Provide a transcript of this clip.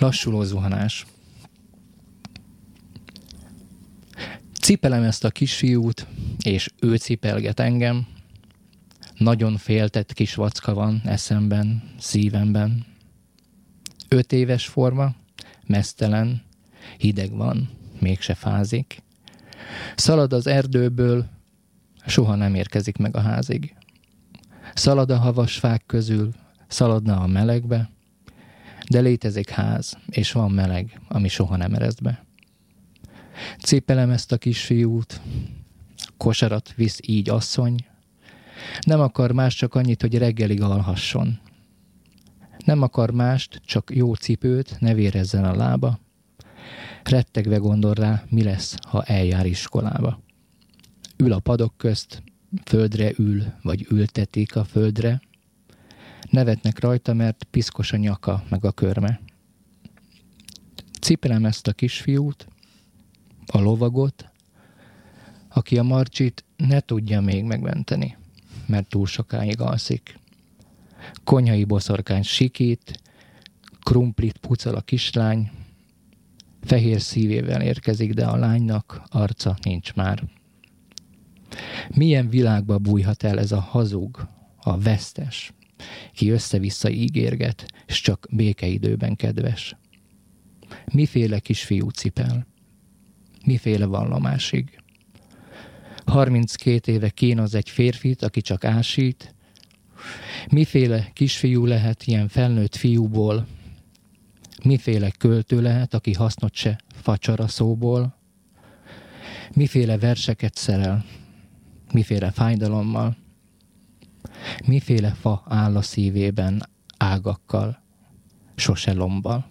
Lassuló zuhanás. Cipelem ezt a kisfiút, és ő cipelget engem. Nagyon féltett kis vacka van eszemben, szívemben. Öt éves forma, mesztelen, hideg van, mégse fázik. Szalad az erdőből, soha nem érkezik meg a házig. Szalad a havas fák közül, szaladna a melegbe, de létezik ház, és van meleg, ami soha nem ereszt be. Cipelem ezt a kisfiút, kosarat visz így asszony, nem akar más csak annyit, hogy reggelig alhasson. Nem akar mást, csak jó cipőt, ne vérezzen a lába. Rettegve gondol rá, mi lesz, ha eljár iskolába. Ül a padok közt, földre ül, vagy ültetik a földre. Nevetnek rajta, mert piszkos a nyaka, meg a körme. Cipelem ezt a kisfiút, a lovagot, aki a marcsit ne tudja még megmenteni, mert túl sokáig alszik. Konyhai boszorkány sikít, krumplit pucal a kislány, fehér szívével érkezik, de a lánynak arca nincs már. Milyen világba bújhat el ez a hazug, a vesztes, ki össze-vissza ígérget, és csak békeidőben kedves. Miféle kisfiú cipel? Miféle vallomásig? 32 éve kínoz egy férfit, aki csak ásít. Miféle kisfiú lehet ilyen felnőtt fiúból? Miféle költő lehet, aki hasznot se facsara szóból? Miféle verseket szerel? Miféle fájdalommal? Miféle fa áll a szívében ágakkal, sose lombbal?